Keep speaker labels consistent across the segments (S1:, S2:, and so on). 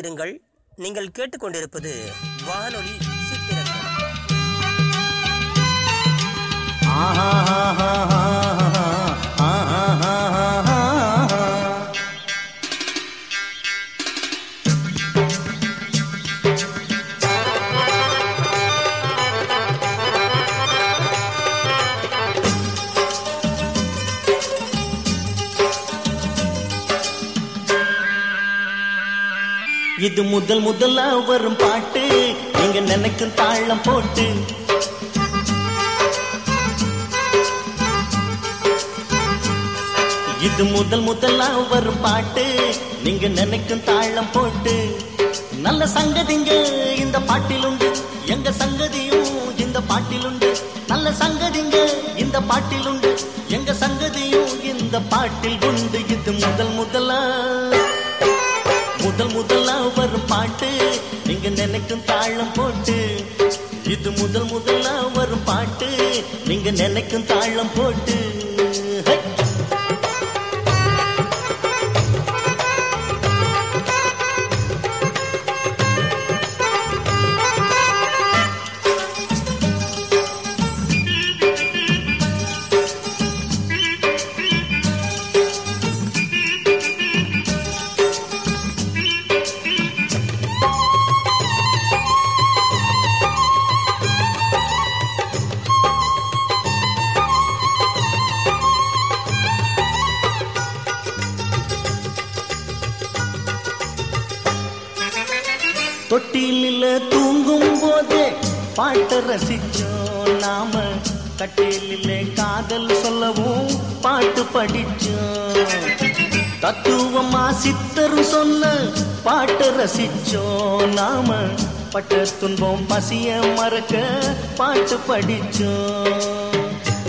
S1: இருங்கள் நீங்கள் கேட்டுக்கொண்டிருப்பது வானொலி சித்திரங்கள்
S2: இது முதல் முதலா வரும் பாட்டு. நீங்க நினைக்கும் தாளம் போட்டு. இது முதல் முதலா வரும் பாட்டு. நீங்க நினைக்கும் தாளம் போட்டு. நல்ல சங்கதிங்க இந்த பாட்டில் உண்டு எங்க சங்கதியும் இந்த பாட்டில் உண்டு நல்ல சங்கதிங்க இந்த பாட்டில் உண்டு எங்க சங்கதியும் இந்த பாட்டில் உண்டு. இது முதல் முதலா. தாளம் போட்டு இது முதல் முதலா வரும் பாட்டு. நீங்க நினைக்கும் தாளம் போட்டு. பாட்டை ரசிச்சோம் நாம. கட்டிலே காதல் சொல்லவும் பாட்டு படிச்சோம். தத்துவமா சித்தர் சொன்ன பாட்டை ரசிச்சோம் நாம. பட்ட துன்பம் பசிய மறக்க பாட்டு படிச்சோம்.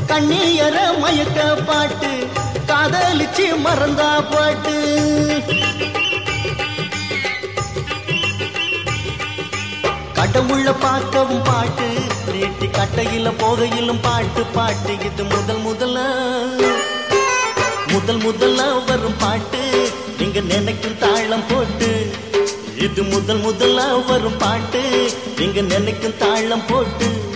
S2: கண்ணீர மயக்க பாட்டு காதலிச்சு மறந்தா பாட்டு. கடவுள பார்க்கவும் பாட்டு. நீட்டி கட்டையில போகையிலும் பாட்டு பாட்டு. இது முதல் முதல்ல. முதல் முதல்ல வரும் பாட்டு. நீங்க நினைக்கும் தாளம் போட்டு. இது முதல் முதல்ல வரும் பாட்டு. நீங்க நினைக்கும் தாளம் போட்டு.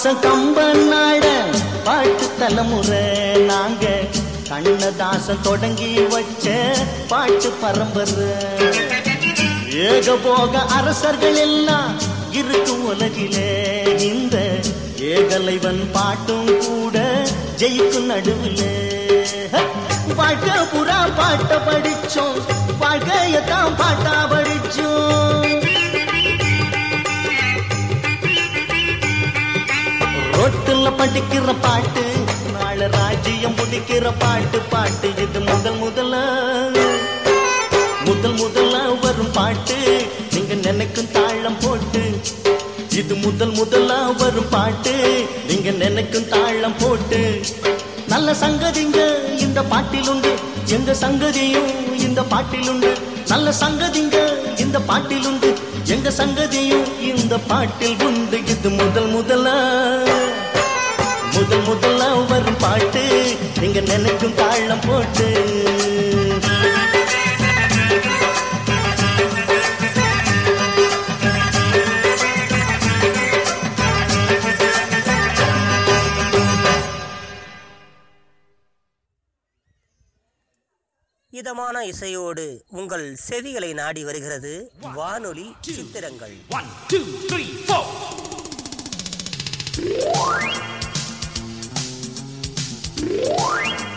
S2: பாசம் கம்பனாட பாட்டு தலைமுறை நாங்க. கண்ணதாசன் தொடங்கி வச்ச பாட்டு பரம்பரை. ஏகபோக அரசர்கள் எல்லாம் இருக்கும் உலகிலே. இந்த ஏகலைவன் பாட்டும் கூட ஜெயிக்கும் நடுவிலே. பாட்ட புறா பாட்ட படிச்சோம் வாழ்க்கையத்தான் பாட்டா படிச்சோம் ரோட்டுல படிக்கிற பாட்டு நாள ராஜ்யம் பிடிக்கிற பாட்டு பாட்டு இது முதல் முதல்ல. முதல் முதல்ல வரும் பாட்டு நீங்க நினைக்கும் தாளம் போட்டு. இது முதல் முதல்ல வரும் பாட்டு நீங்க நினைக்கும் தாளம் போட்டு. நல்ல சங்கதிங்க இந்த பாட்டில் உண்டு எங்க சங்கதியும் இந்த பாட்டில் உண்டு நல்ல சங்கதிங்க இந்த பாட்டில் உண்டு எங்க சங்கதியும் இந்த பாட்டில் உண்டு. இது முதல் முதலா. முதல் முதலா வரும் பாட்டு. நீங்க நினைக்கும் தாழம் போட்டு.
S1: இதமான இசையோடு உங்கள் செவிகளை நாடி வருகிறது வானொலி சித்திரங்கள்
S3: What?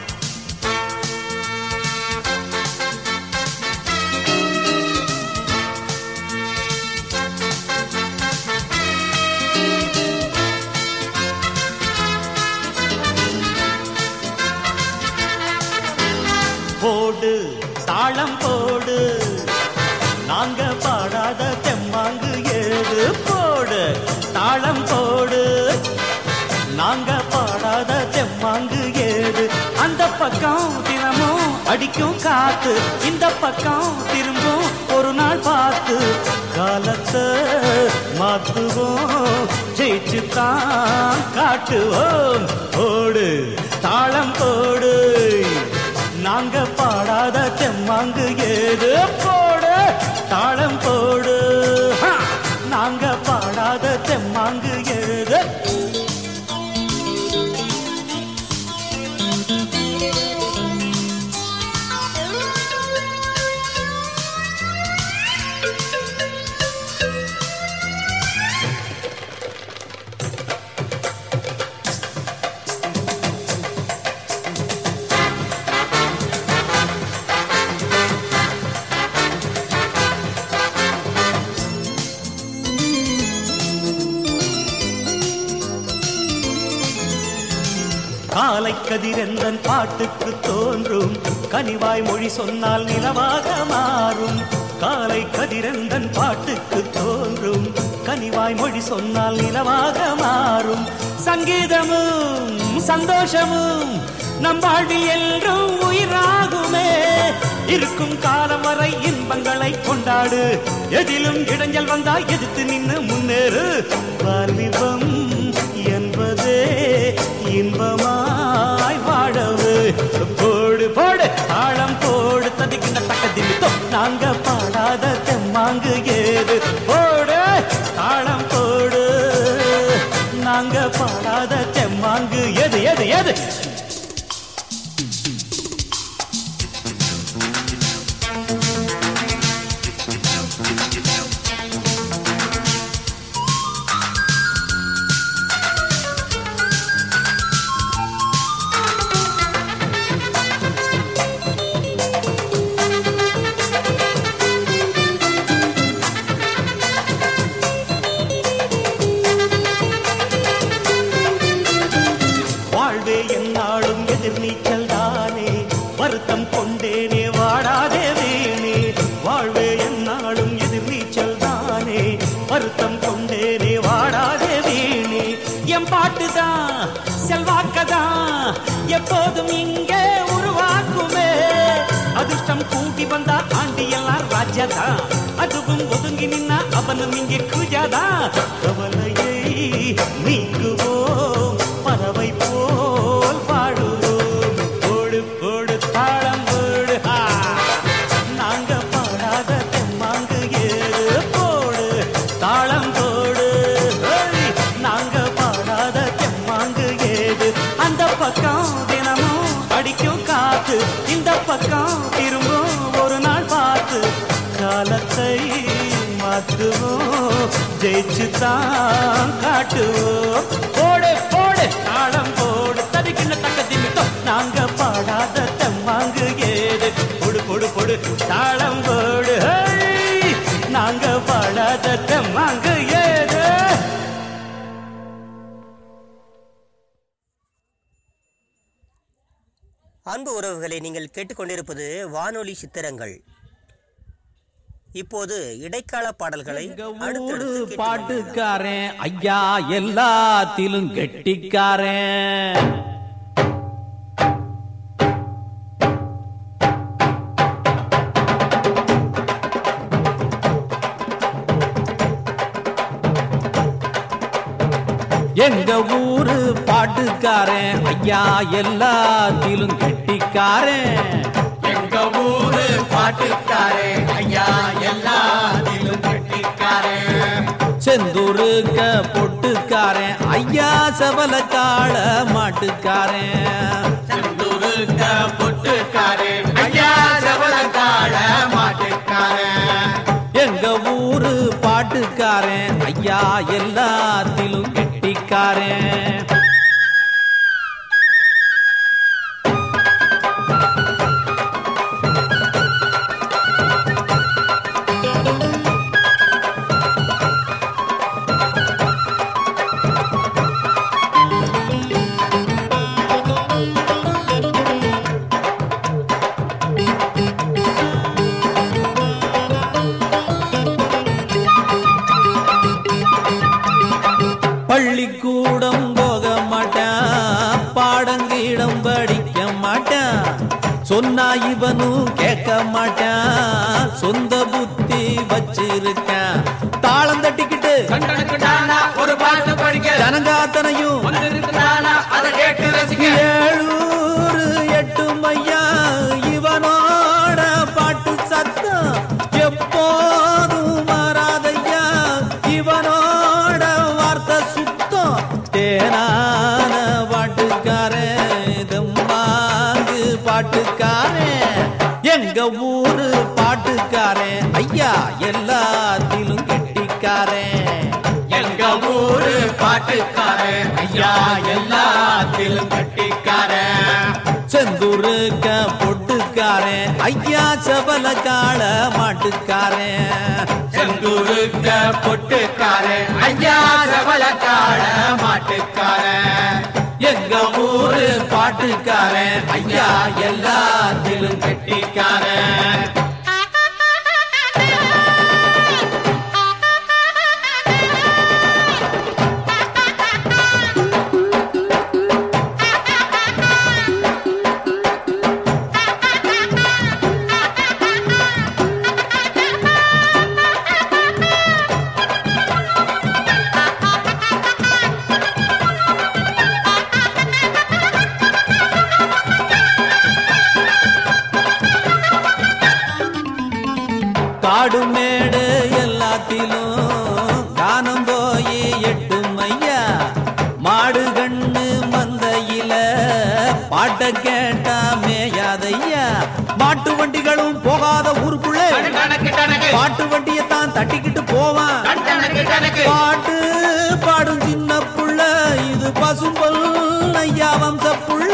S3: தாளம் போடு. நாங்க பாடாத தெம்மாங்கு ஏது போடு. தாளம் போடு. நாங்க பாடாத தெம்மாங்கு ஏது. அந்த பக்கம் தினமும் அடிக்கும் காத்து. இந்த பக்கம் திரும்பும் ஒரு நாள் பார்த்து. காலத்தை மாத்துவோம் ஜெயிச்சு தான் காட்டுவோம். ஓடு தாளம் போடு. நாங்க பாடாத தெம்மாங்கு ஏது போடு தாளம் போடு! நாங்க பாடாத தெம்மாங்கு கதிரெந்தன் பாட்டுக்கு தோன்றும். கனிவாய் மொழி சொன்னால் நிலவாக மாறும். காலை கதிரெந்தன் பாட்டுக்கு தோன்றும். கனிவாய் மொழி சொன்னால் நிலவாக மாறும். சங்கீதமும் சந்தோஷமும் நம் வாழ்வில் என்றும் உயிராகுமே. இருக்கும் காலம் வரை இன்பங்களை கொண்டாடு. எதிலும் இடைஞ்சல் வந்தால் எதிர்த்து நின்று முன்னேறு. வாலிபம் என்பதே இன்பமா? பாடவு. போடு போடு. ஆழம் போடு. ததிக்கின்ற தக்க திமித்தோ நாங்க பாடாத தெம்மாங்கு ஏது? போடு ஆழம் போடு. நாங்க பாடாத தெம்மாங்கு எது எது எது எப்போதும் இங்கே உருவாக்குமே. அதிர்ஷ்டம் கூட்டி வந்தா ஆண்டி எல்லாம் ராஜாதான். அதுவும் ஒதுங்கி நின்னா அவனும் இங்கே குஜாதா ஜெயிச்சு தான் காட்டுவோம். போடு போடு. தாளம் போடு. தடுக்கின்ற தக்க திமித்தம் நாங்க பாடாத தம்மாங்கு ஏது பொடு பொடு பொடு. தாளம் போடு. நாங்க பாடாத தம்மாங்கு ஏது
S1: அன்பு உறவுகளை நீங்கள் கேட்டுக்கொண்டிருப்பது வானொலி சித்திரங்கள். இப்போது இடைக்கால பாடல்களை.
S4: பாட்டுக்காரன் ஐயா எல்லாத்திலும் கெட்டிக்காரன் எங்க ஊரு பாட்டுக்காரன் ஐயா எல்லாத்திலும் கெட்டிக்காரன்
S5: எங்க ஊரு பாட்டுக்காரே ஐயா எல்லாத்திலும் கெட்டிக்காரே.
S4: செந்தூருக்க பொட்டுக்காரன் ஐயா சபலக்கால மாட்டுக்காரன்
S5: செந்தூருக்க பொட்டுக்காரன் ஐயா சவளக்கால மாட்டுக்காரன்
S4: எங்க ஊரு பாட்டுக்காரன் ஐயா எல்லாத்திலும் கெட்டிக்காரன் சொன்னா இவனும் கேட்க மாட்டான். சொந்த புத்தி வச்சிருக்க ஊரு ஐயா எல்லாத்திலும்
S6: கட்டிக்கார
S4: செந்தூருக்க பொட்டுக்காரன் ஐயா சபல கால மாட்டுக்காரன்.
S6: செந்தூருக்க பொட்டுக்காரன் ஐயா சபலக்கார மாட்டுக்காரன்.
S4: எங்க ஊரு பாட்டுக்காரன் ஐயா எல்லாத்திலும்
S6: கட்டிக்காரன். கணக்கு
S4: பாட்டு பாடும் சின்ன புள்ள இது பசும்பல் ஐயா வம்ச புள்ள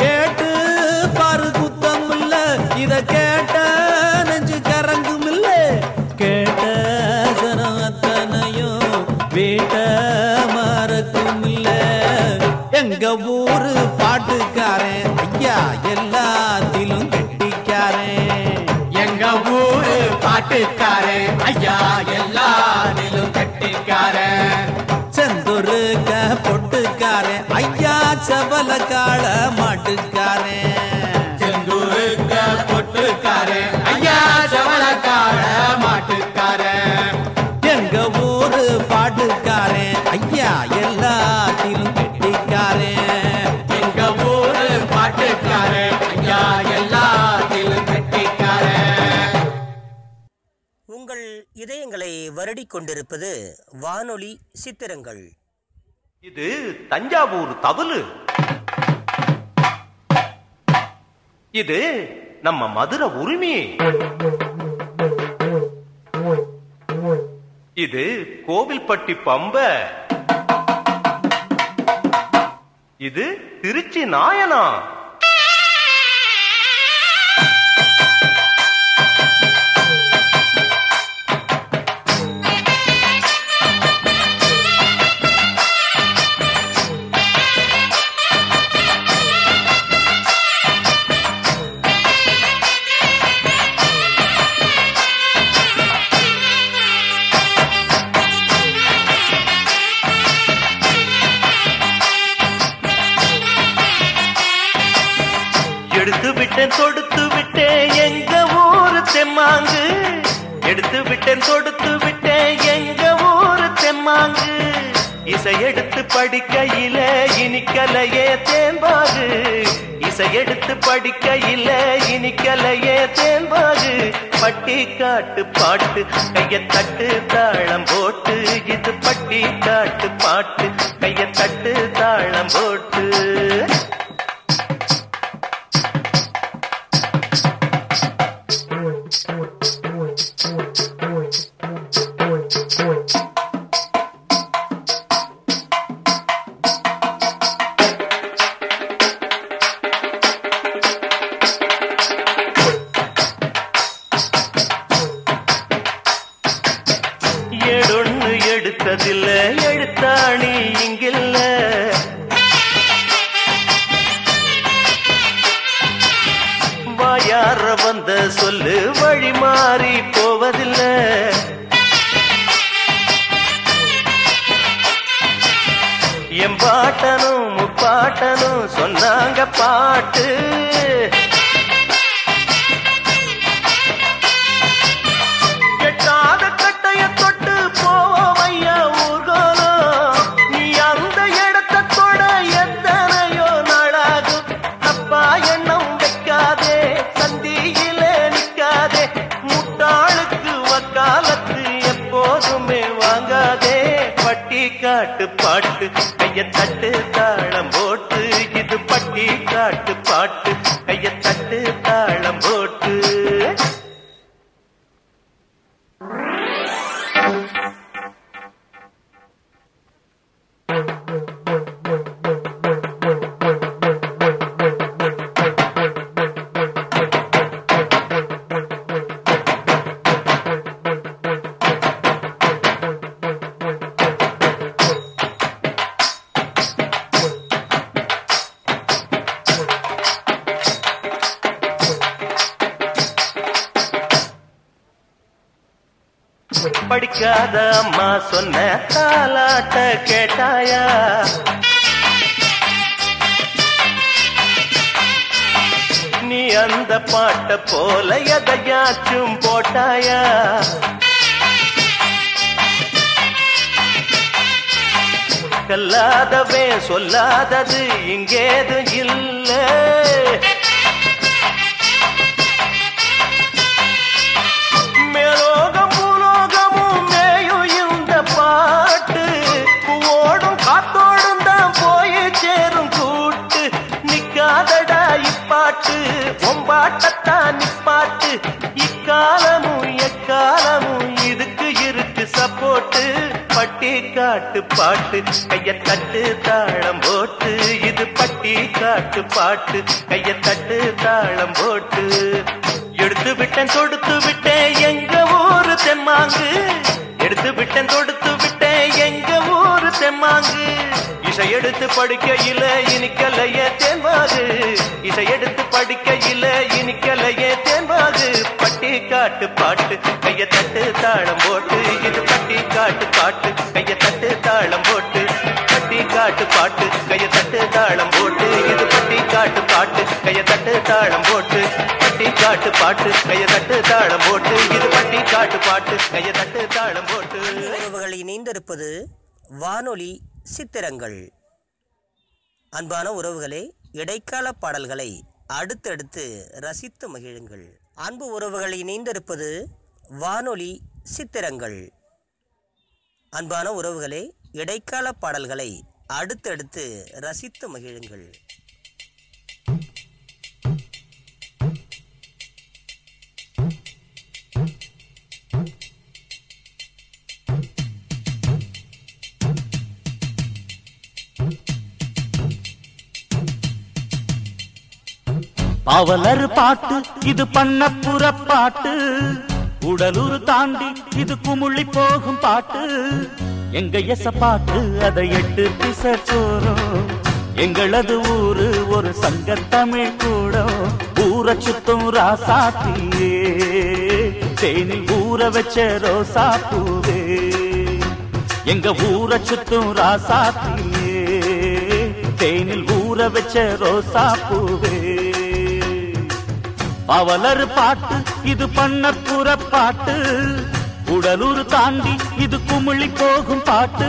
S4: கேட்டு பாரு குத்தம் இல்ல இத கேட்ட நெஞ்சு கரங்கும் இல்ல கேட்ட சனம் அத்தனையும் வீட்ட மறக்கும் இல்ல எங்க ஊரு பாட்டுக்காரன் ஐயா எல்லாத்திலும் கெட்டிக்காரன்.
S6: எங்க ஊரு பாட்டுக்காரன் ஐயா எல்லாரிலும்
S4: சபல கால மாட்டுக்காரன்
S6: செந்தூருக்க பொட்டுக்காரன் ஐயா
S4: எங்க ஊரு ஐயா எல்லாத்திலும் கெட்டிக்காரன்
S6: எங்க ஊரு ஐயா எல்லாத்திலும் கட்டிக்காரன்
S1: உங்கள் இதயங்களை வருடிக் கொண்டிருப்பது வானொலி சித்திரங்கள்.
S7: இது தஞ்சாவூர் தவலு இது நம்ம மதுரை உரிமை. இது கோவில்பட்டி பம்ப. இது திருச்சி நாயனா. விட்டேன் தொடுத்து விட்டேன் எங்க ஊரு தெம்மாங்கு. எடுத்து விட்டேன் தொடுத்து விட்டேன் எங்க ஊரு தெம்மாங்கு. இசை எடுத்து படிக்கையில இனிக்கலையே தேம்பாகு இசை எடுத்து படிக்கையில இனிக்கலையே தேம்பாகு பட்டி காட்டு பாட்டு கைய தட்டு தாளம் போட்டு. இது பட்டி காட்டு பாட்டு கைய தட்டு தாளம் போட்டு. பாட்டு கைய தட்டு தா போல எதையாச்சும் போட்டாயா? கல்லாதவே சொல்லாதது இங்கேது இல்லை. பாட்டு கைய தட்டு தாளம் போட்டு இது பட்டி காட்டு பாட்டு. கைய தட்டு தாளம் போட்டு. எடுத்து விட்டேன் தொடுத்து விட்டேன் எங்க ஊரு தெம்மாங்கு. எடுத்து விட்டேன் தொடுத்து விட்டேன் எங்க ஊரு தெம்மாங்கு. இசை எடுத்து படிக்கையில இனிக்கலைய தேன்பாகு இசை எடுத்து படிக்கையில இனிக்கலைய தேன்பாகு பட்டி காட்டு பாட்டு கைய தட்டு தாளம் போட்டு இது பட்டி காட்டு பாட்டு. கைய தட்டு காட்டு பாட்டு கைய தட்டு தாளம் போட்டு இது பட்டி காட்டு பாட்டு கைய தட்டு தாளம் போட்டு பட்டி காட்டு பாட்டு கைய தட்டு தாளம் போட்டு இது பட்டி காட்டு பாட்டு கைய தட்டு தாளம் போட்டு.
S1: உறவுகள் இணைந்திருப்பது வானொலி சித்திரங்கள். அன்பான உறவுகளே இடைக்கால பாடல்களை அடுத்தடுத்து ரசித்து மகிழுங்கள். அன்பு உறவுகள் இணைந்திருப்பது வானொலி சித்திரங்கள். அன்பான உறவுகளே இடைக்கால பாடல்களை அடுத்தடுத்து ரசித்து மகிழுங்கள்.
S8: பாவலர் பாட்டு இது பண்ணப்புற பாட்டு. உடலூர் தாண்டி இது குமுள்ளி போகும் பாட்டு. எங்க எச பாட்டு அதை எட்டு திசை சோறும். எங்களது ஊரு ஒரு சங்க தமிழ் கூட ஊர சுத்தும் ராசாத்தியே தேனி ஊற வச்ச ரோசா பூவே எங்க ஊர சுத்தும் ராசாத்தியே தேனில் ஊற வச்ச ரோசா பூவே பாவலர் பாட்டு இது பண்ண புற பாட்டு உடலூர் தாண்டி இது குமிழி போகும் பாட்டு.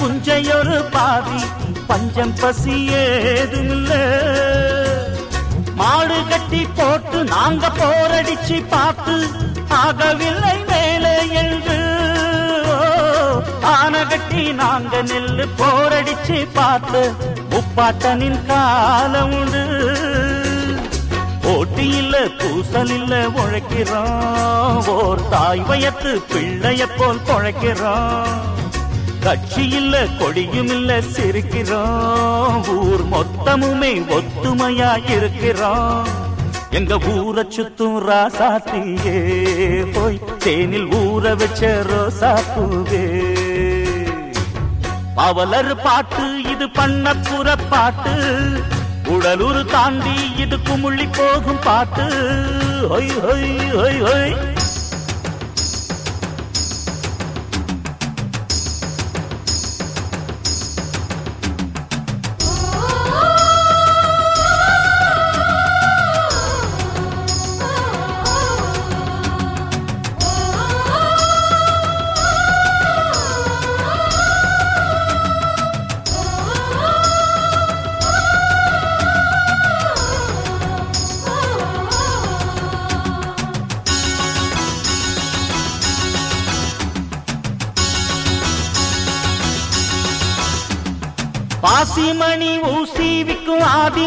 S8: புஞ்சையொரு பாதி பஞ்சம் பசி ஏதும் மாடு கட்டி போட்டு நாங்க போரடிச்சு பார்த்து ஆகவில்லை மேலே என்று ஓ, கட்டி நாங்க நெல்லு போரடிச்சு பார்த்து முப்பாட்டனின் காலம் உண்டு. போட்டி இல்ல பூசல் இல்ல உழைக்கிறோம். ஓர் தாய் வயத்து பிள்ளைய போல் பொழைக்கிறோம். கட்சி இல்ல கொடியும் இல்ல சிரிக்கிறோம் ஊர் மொத்தமுமே ஒத்துமையா இருக்கிறோம் எங்க ஊரை சுத்தும் ராசாத்தியே போய் தேனில் ஊற வச்ச ரோசா பூவே. பவலர் பாட்டு இது பண்ணப்புற பாட்டு. உடலூர் தாண்டி இது குமுள்ளி போகும் பாட்டு. ஹொய் ஹொய் ஹொய் ஹொய்.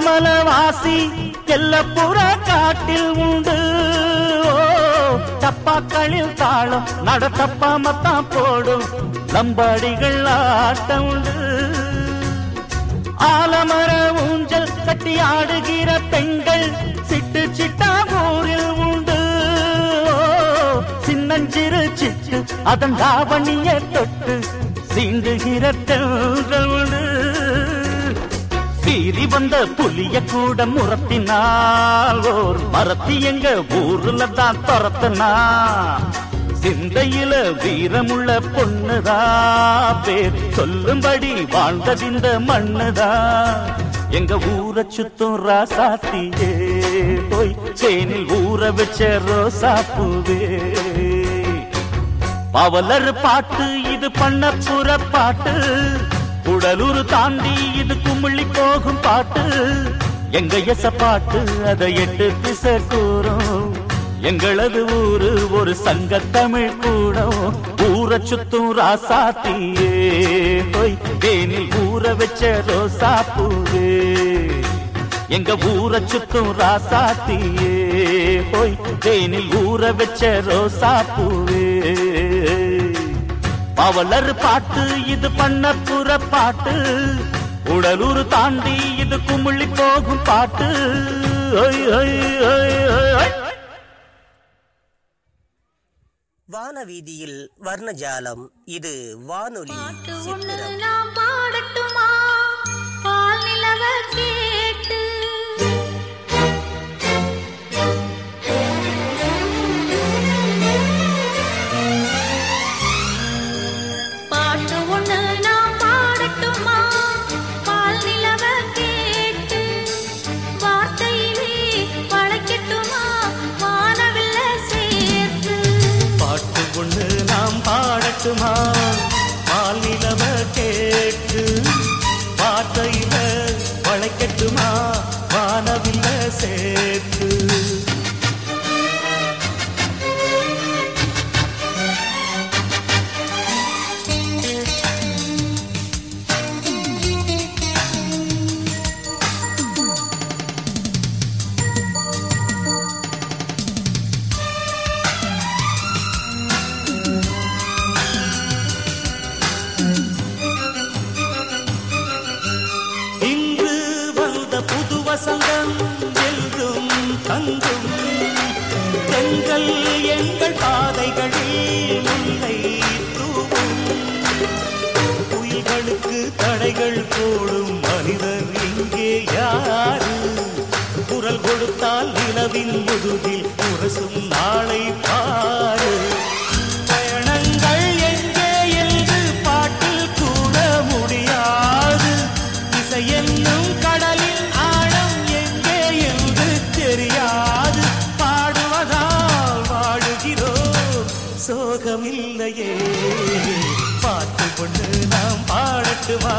S8: ஆதிமல எல்லப்புற காட்டில் உண்டு. ஓ, தப்பாக்களில் தாளம் நடத்தப்பாமத்தான் போடும். நம்படிகள் ஆட்டம் உண்டு. ஆலமர ஊஞ்சல் கட்டி ஆடுகிற பெண்கள் சிட்டு சிட்டா ஊரில் உண்டு. சின்னஞ்சிறு சிட்டு அதன் தாவணியை தொட்டு சீண்டுகிற தெல்கள் உண்டு. புலி வந்த புலிய கூட முரத்தினால் ஓர் மரத்தி எங்க ஊர்ல தான் துரத்தனா. சிந்தையில வீரமுள்ள பொண்ணுதா பேர். சொல்லும்படி வாழ்ந்ததிந்த மண்ணுதா. எங்க ஊரை சுத்தும் ராசாத்தியே போய் சேனில் ஊற வச்ச ரோசா பூவே. பவலர் பாட்டு இது பண்ண புற பாட்டு உடலூர் தாண்டி இது குமிழி போகும் பாட்டு. எங்க எச பாட்டு அதை எட்டு திசை கூறும். எங்களது ஊரு ஒரு சங்க தமிழ் கூடம். ஊரை சுத்தும் ராசாத்தியே போய் தேனில் ஊற வச்ச ரோசா பூவே எங்க ஊரை சுத்தும் ராசாத்தியே போய் தேனில் ஊற வச்ச ரோசா பூவே பவலர் பாட்டு இது பண்ணப்புற பாட்டு. உடலூர் தாண்டி இது குமிழி போகும் பாட்டு.
S1: வானவீதியில் வர்ணஜாலம். இது வானொலி
S9: பாடட்டுமா? பால் நிலவ
S8: hacer. முதுகில் முரசும் நாளை பாரு பயணங்கள் எங்கே என்று பாட்டில் கூட முடியாது. இசை என்னும் கடலின் ஆழம் எங்கே என்று தெரியாது. பாடுவதால் வாழுகிறோம் சோகமில்லையே. பாட்டு கொண்டு நாம் பாடட்டுமா?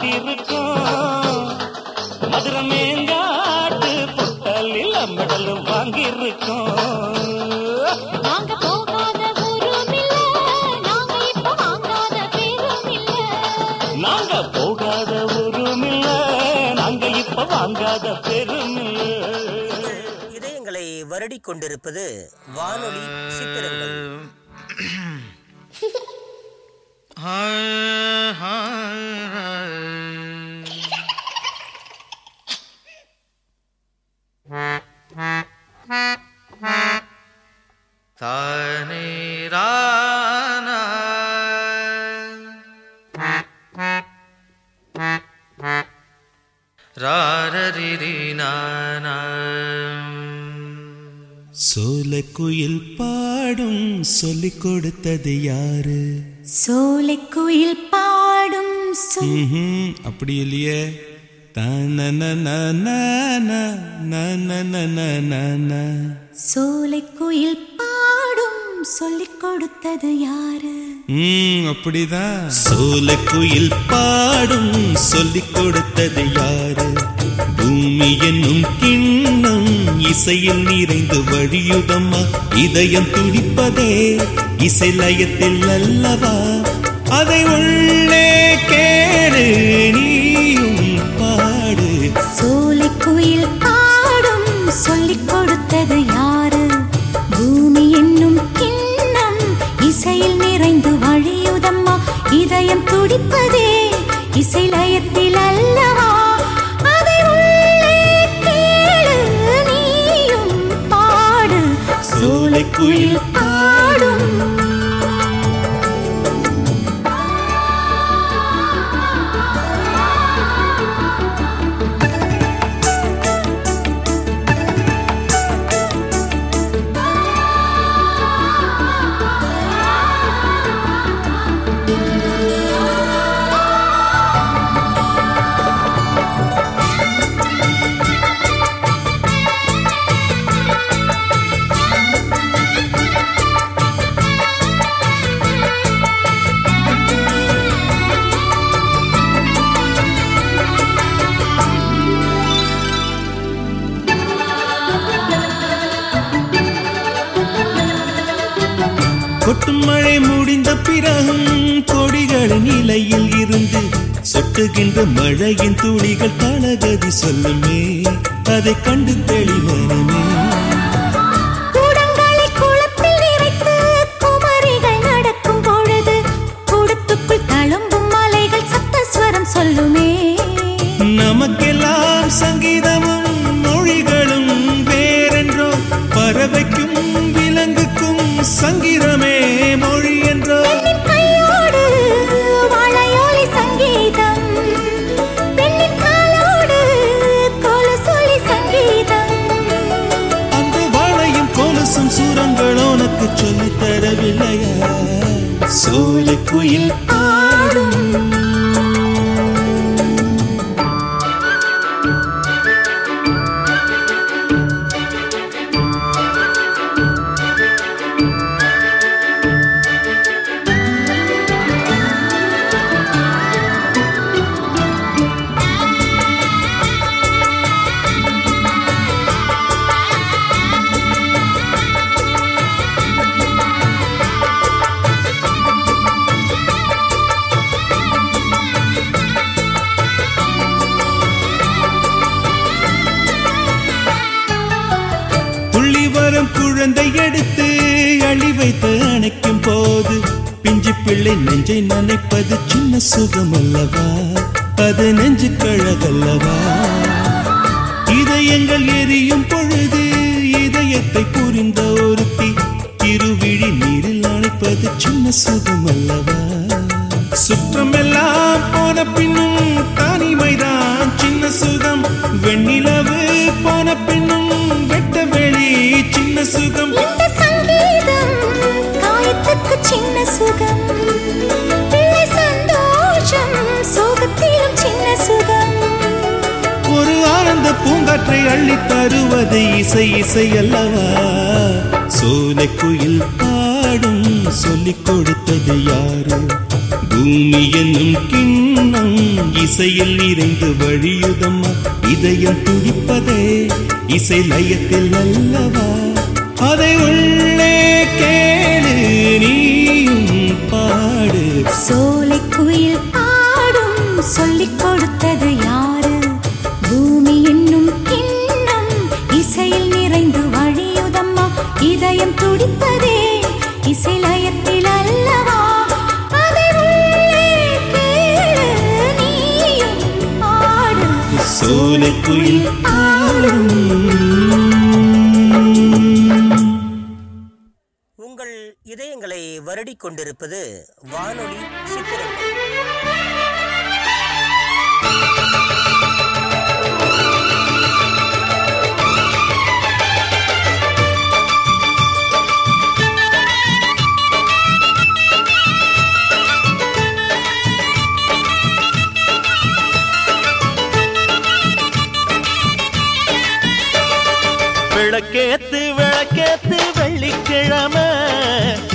S3: நாங்க ஆடி இருக்கோம் மதுரை மேங்காட்டு பொட்டலில் மெடல் வாங்கியிருக்கோம்.
S9: நாங்க
S3: போகாத ஊரும் இல்ல நாங்க இப்ப வாங்காத பேரும் இல்ல
S9: நாங்க போகாத
S3: ஊருமில்ல. நாங்க இப்ப வாங்காத பெருமில்ல.
S1: இதயங்களை வருடிக் கொண்டிருப்பது வானொலி சித்திரங்கள்.
S10: சொல்லிக் கொடுத்தது யாரு
S11: சோலைக்குயில் பாடும்
S10: அப்படி இல்லையே
S11: சோலைக்குயில் பாடும் சொல்லிக் கொடுத்தது யாரு
S10: அப்படிதான் சோலை சோலைக்குயில் பாடும் சொல்லிக் கொடுத்தது யாரு பூமி என்னும் கிண்ணம் இசையில் நிறைந்து வழியுதம்மா. இதயம் துடிப்பதே இசை லயத்தில் அல்லவா? அதை உள்ளே கேடு நீயும் பாடு.
S11: சோலை குயில் பாடும் சொல்லிக் கொடுத்தது யாரு? பூமி என்னும் கிண்ணம் இசையில் நிறைந்து வழியுதம்மா. இதயம் துடிப்பதே இசை லயத்தில்
S10: Will கொட்டுகின்ற மழையின் துளிகள் தளகதி சொல்லுமே அதை கண்டு தெளிவனமே. நினைப்பது சின்ன சுகம் அல்லவா அது நெஞ்சு கழகல்லவா? இதயங்கள் எரியும் பொழுது இதயத்தை புரிந்த ஒருத்தி திருவிழி நீரில் அணைப்பது சின்ன சுகம் அல்லவா சுற்றமெல்லாம் போன பின்னும் தனிமைதான் சின்ன சுகம். வெண்ணிலவு போன பின்னும் வெட்ட வெளி சின்ன சுகம்.
S11: சங்கீதம் காயத்துக்கு சின்ன சுகம்.
S10: காற்றை பூங்காற்றை அள்ளித் தருவது இசை இசை அல்லவா சோலை குயில் பாடும் சொல்லிக் கொடுத்தது யாரு? பூமி என்னும் கிண்ணம் இசையில் நிறைந்து வழியுதம்மா. இதயம் துடிப்பதே இசை லயத்தில் அல்லவா? அதை உள்ளே கேளு நீயும் பாடு.
S11: சோலை குயில்
S10: குயில் பாடும்
S1: உங்கள் இதயங்களை வருடிக் கொண்டிருப்பது வானொலி சித்திரங்கள்.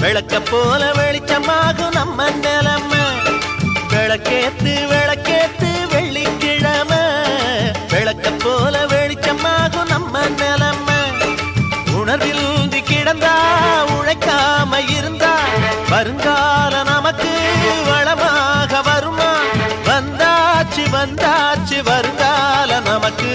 S7: விளக்க போல வெளிச்சமாகும் நம்ம நிலமை. விளக்கேத்து விளக்கேத்து வெள்ளிக்கிழமை. விளக்க போல வெளிச்சமாகும் நம்ம நிலமை. உணர்வில் உந்தி கிடந்தா உழைக்காம இருந்தா வருங்கால நமக்கு வளமாக வருமா? வந்தாச்சு வந்தாச்சு வருங்கால நமக்கு.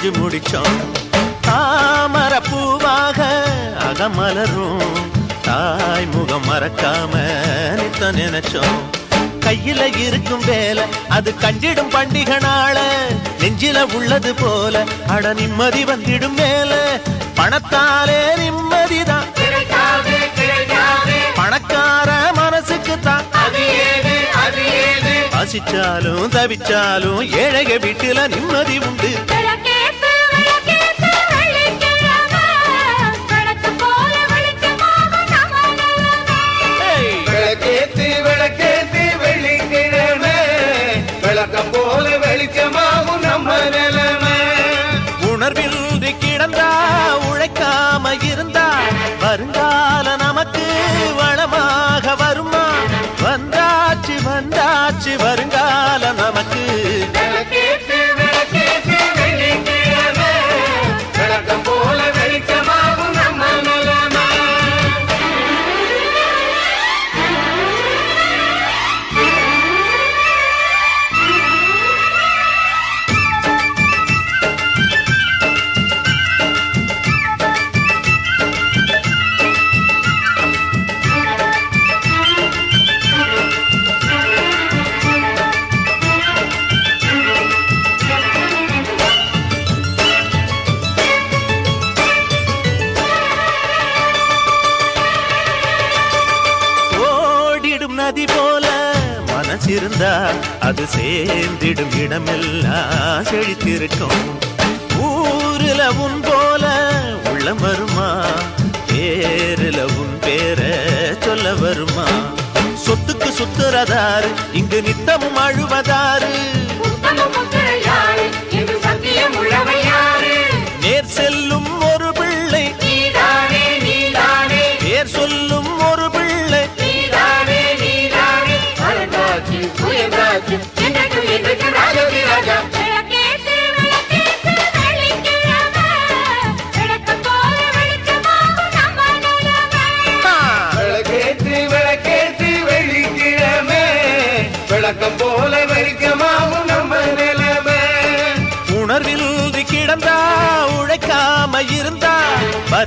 S7: செஞ்சு முடிச்சோம். தாமர பூவாக அகமலரும். தாய் முகம் மறக்காம நித்த நினைச்சோம். கையில இருக்கும் வேலை அது கண்டிடும் பண்டிகை நாள நெஞ்சில உள்ளது போல அட நிம்மதி வந்திடும் மேல. பணத்தாலே நிம்மதிதான். பணக்கார மனசுக்கு தான் ஆசிச்சாலும் தவிச்சாலும் ஏழைக வீட்டுல நிம்மதி உண்டு. வச்சு வருங்கால அது சேர்ந்திடும் இடமெல்லாம் செழித்திருக்கும். ஊருல உன் போல உள்ள வருமா? பேருல உன் பேர சொல்ல வருமா? சொத்துக்கு சுத்துறதாரு இங்கு நித்தமும் அழுவதாரு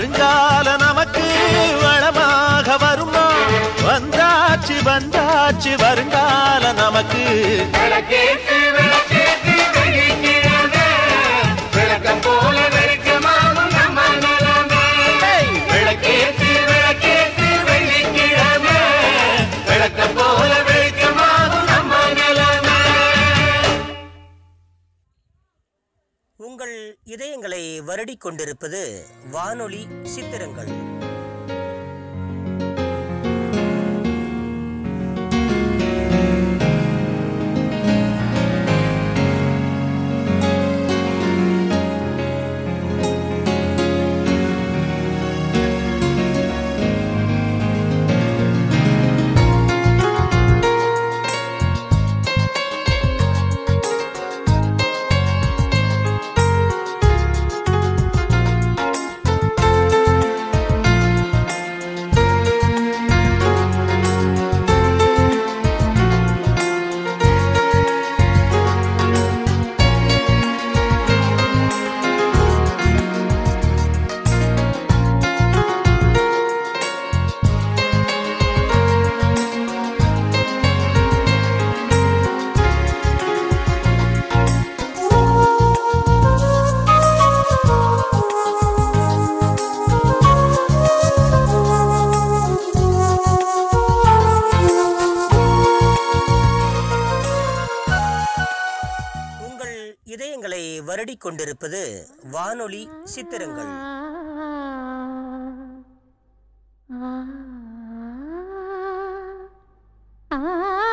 S12: வருங்கால நமக்கு வளமாக வருமா? வந்தாச்சு வந்தாச்சு வருங்கால நமக்கு.
S1: வருடிக் கொண்டிருப்பது வானொலி சித்திரங்கள். வருடி கொண்டிருப்பது வானொலி சித்திரங்கள்
S12: Ah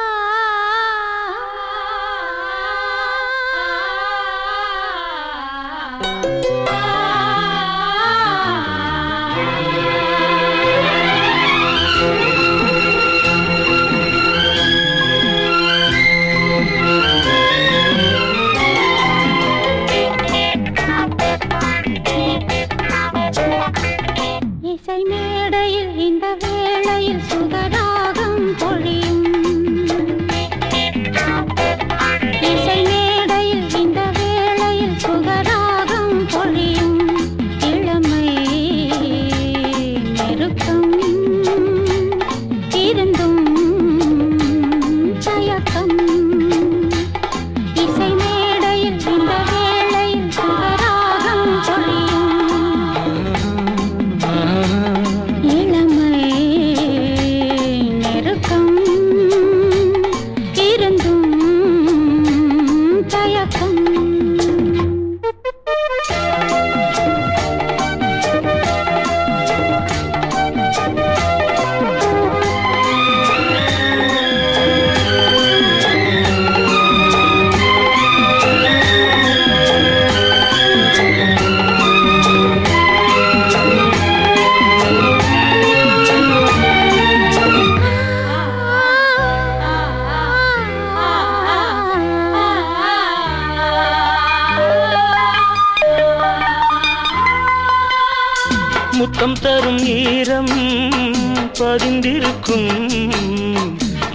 S12: பதிந்திருக்கும்.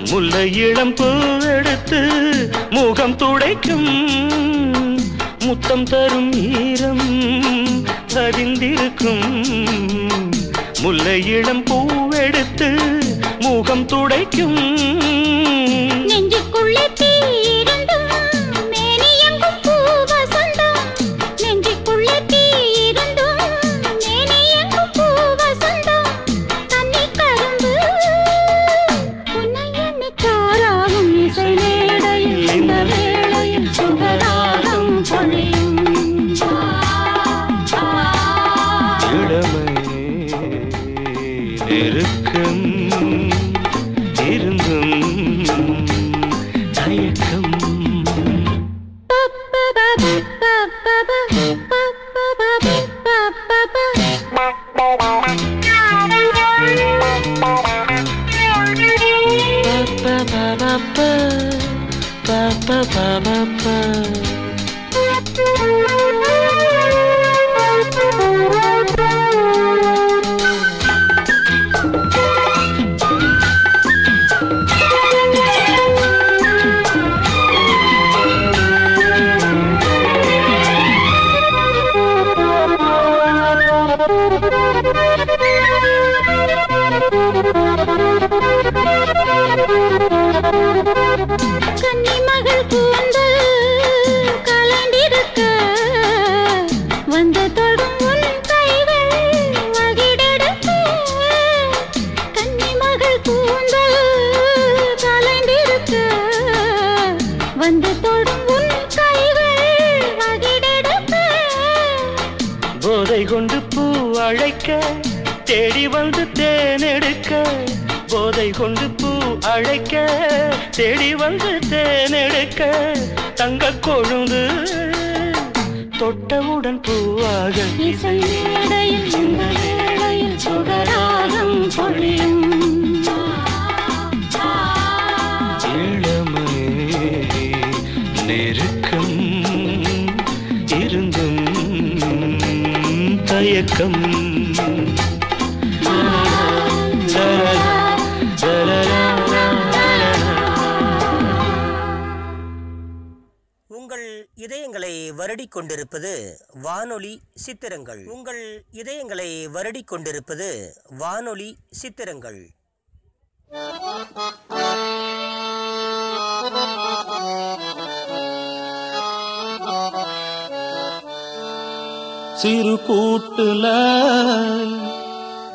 S12: முல்லை இளம் பூவெடுத்து முகம் துடைக்கும். முத்தம் தரும் ஈரம் பதிந்திருக்கும். முல்லை இளம் பூவெடுத்து முகம் துடைக்கும்.
S3: நெஞ்சுக்குள்ளே அழைக்க தேடி வந்து தேனெடுக்க. போதை கொண்டு பூ அழைக்க தேடி வந்து தேனெடுக்க. தங்க கொழுந்து தொட்டவுடன் பூவாக.
S9: சுகராகம் பொழியும்
S3: இளமை மயக்கம்
S1: உங்கள் இதயங்களை வருடிக் கொண்டிருப்பது வானொலி சித்திரங்கள். உங்கள் இதயங்களை வருடிக் கொண்டிருப்பது வானொலி சித்திரங்கள்.
S2: சிறு கூட்டுல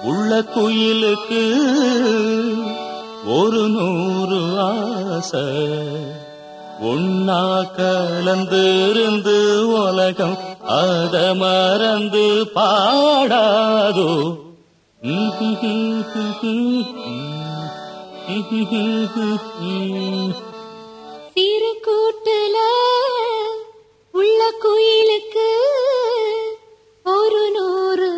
S2: உள்ள குயிலுக்கு ஒரு நூறு ஆசை. ஒன்னா கலந்திருந்து உலகம் அத மறந்து பாடாதோ.
S9: சிறு கூட்டுல உள்ள குயிலுக்கு ஒரு நூறு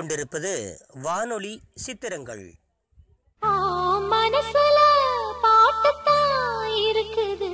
S1: கொண்டிருப்பது வானொலி சித்திரங்கள்.
S9: மனசுல பாட்டுத்தான் இருக்குது.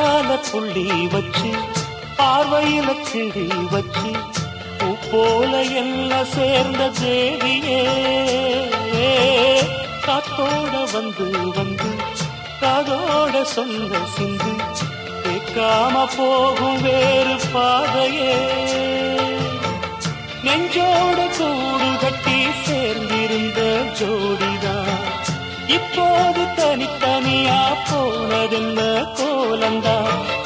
S3: மேலால புள்ளி வச்சு பார்வையில கிழி வச்சு போல எல்லாம் சேர்ந்த தேவியே. காத்தோட வந்து வந்து காதோட சொந்த சிந்து கேட்காம போகும் வேறு பாதையே. நெஞ்சோட கூடு கட்டி சேர்ந்திருந்த ஜோடிதான் இப்போது தனித்தனியா போனதென்ன கோலந்தா?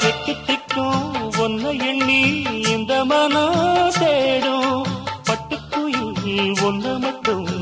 S3: திக்கு திக்கும் ஒன்ன எண்ணி இந்த மனம் தேடும். பட்டுக்குயில் ஒன்ன மட்டும்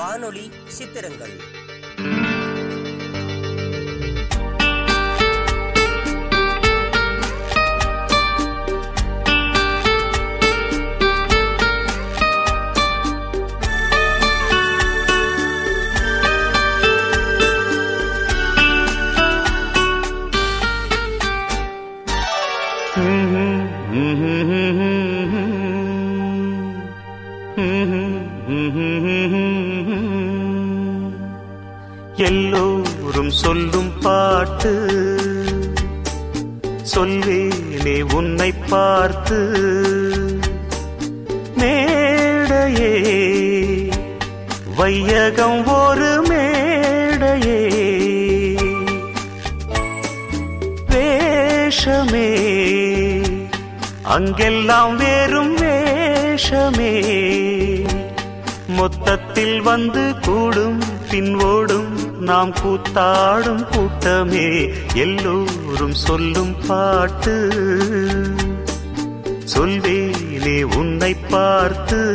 S1: வானொலி சித்திரங்கள்.
S3: கூட்டத்தில் வந்து கூடும் பின்வோடும் நாம் கூத்தாடும் கூட்டமே. எல்லோரும் சொல்லும் பாட்டு. சொல்வேனே உன்னை பார்த்து.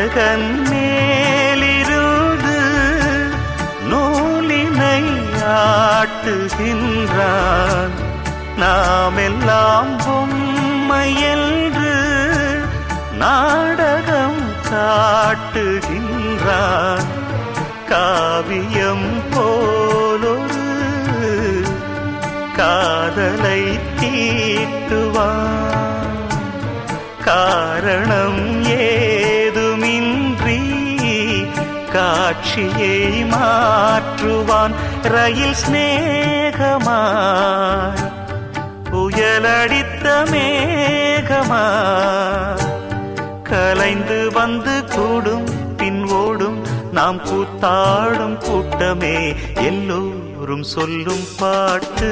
S3: அழகன் மேலிருந்து நூலினை ஆட்டுகின்றான். நாமெல்லாம் பொம்மையென்று நாடகம் காட்டுகின்றான். காவியம் போலொரு காதலை தீட்டுவான். காரணம் காட்சியை மாற்றுவான் ரயில் ஸ்நேகமாய் புயலடித்த மேகமாய். கலைந்து வந்து கூடும் பின் ஓடும் நாம் கூத்தாடும் கூட்டமே எல்லோரும் சொல்லும் பாட்டு.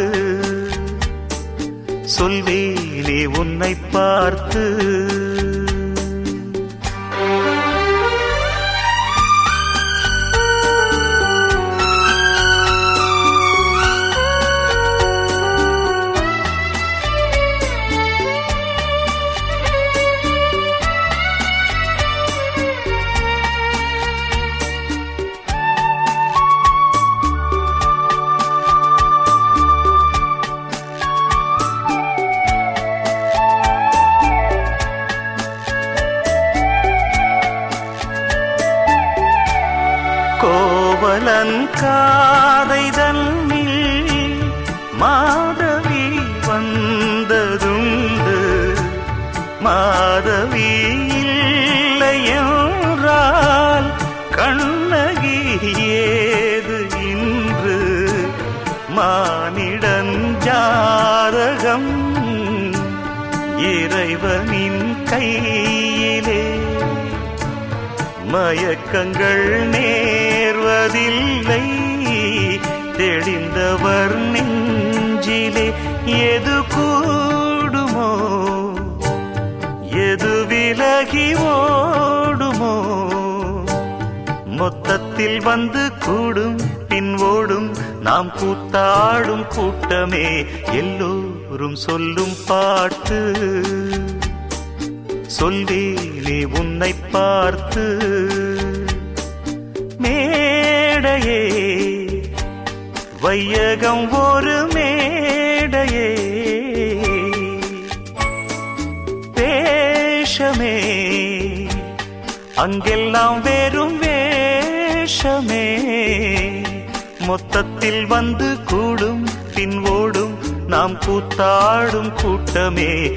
S3: சொல்வேலே உன்னை பார்த்து மயக்கங்கள் நேர்வதில்லை. தெளிந்தவர் நெஞ்சிலே எது கூடுமோ எது விலகி ஓடுமோ மொத்தத்தில் வந்து கூடும் பின் ஓடும் நாம் கூத்தாடும் கூட்டமே எல்லோரும் சொல்லும் பாட்டு. சொல்வேனே உன்னை பார்த்து. வையகம் ஒரு மேடையே. வேஷமே. அங்கெல்லாம் வெறும் வேஷமே. மொத்தத்தில் வந்து கூடும் பின் ஓடும் நாம் கூத்தாடும் கூட்டமே.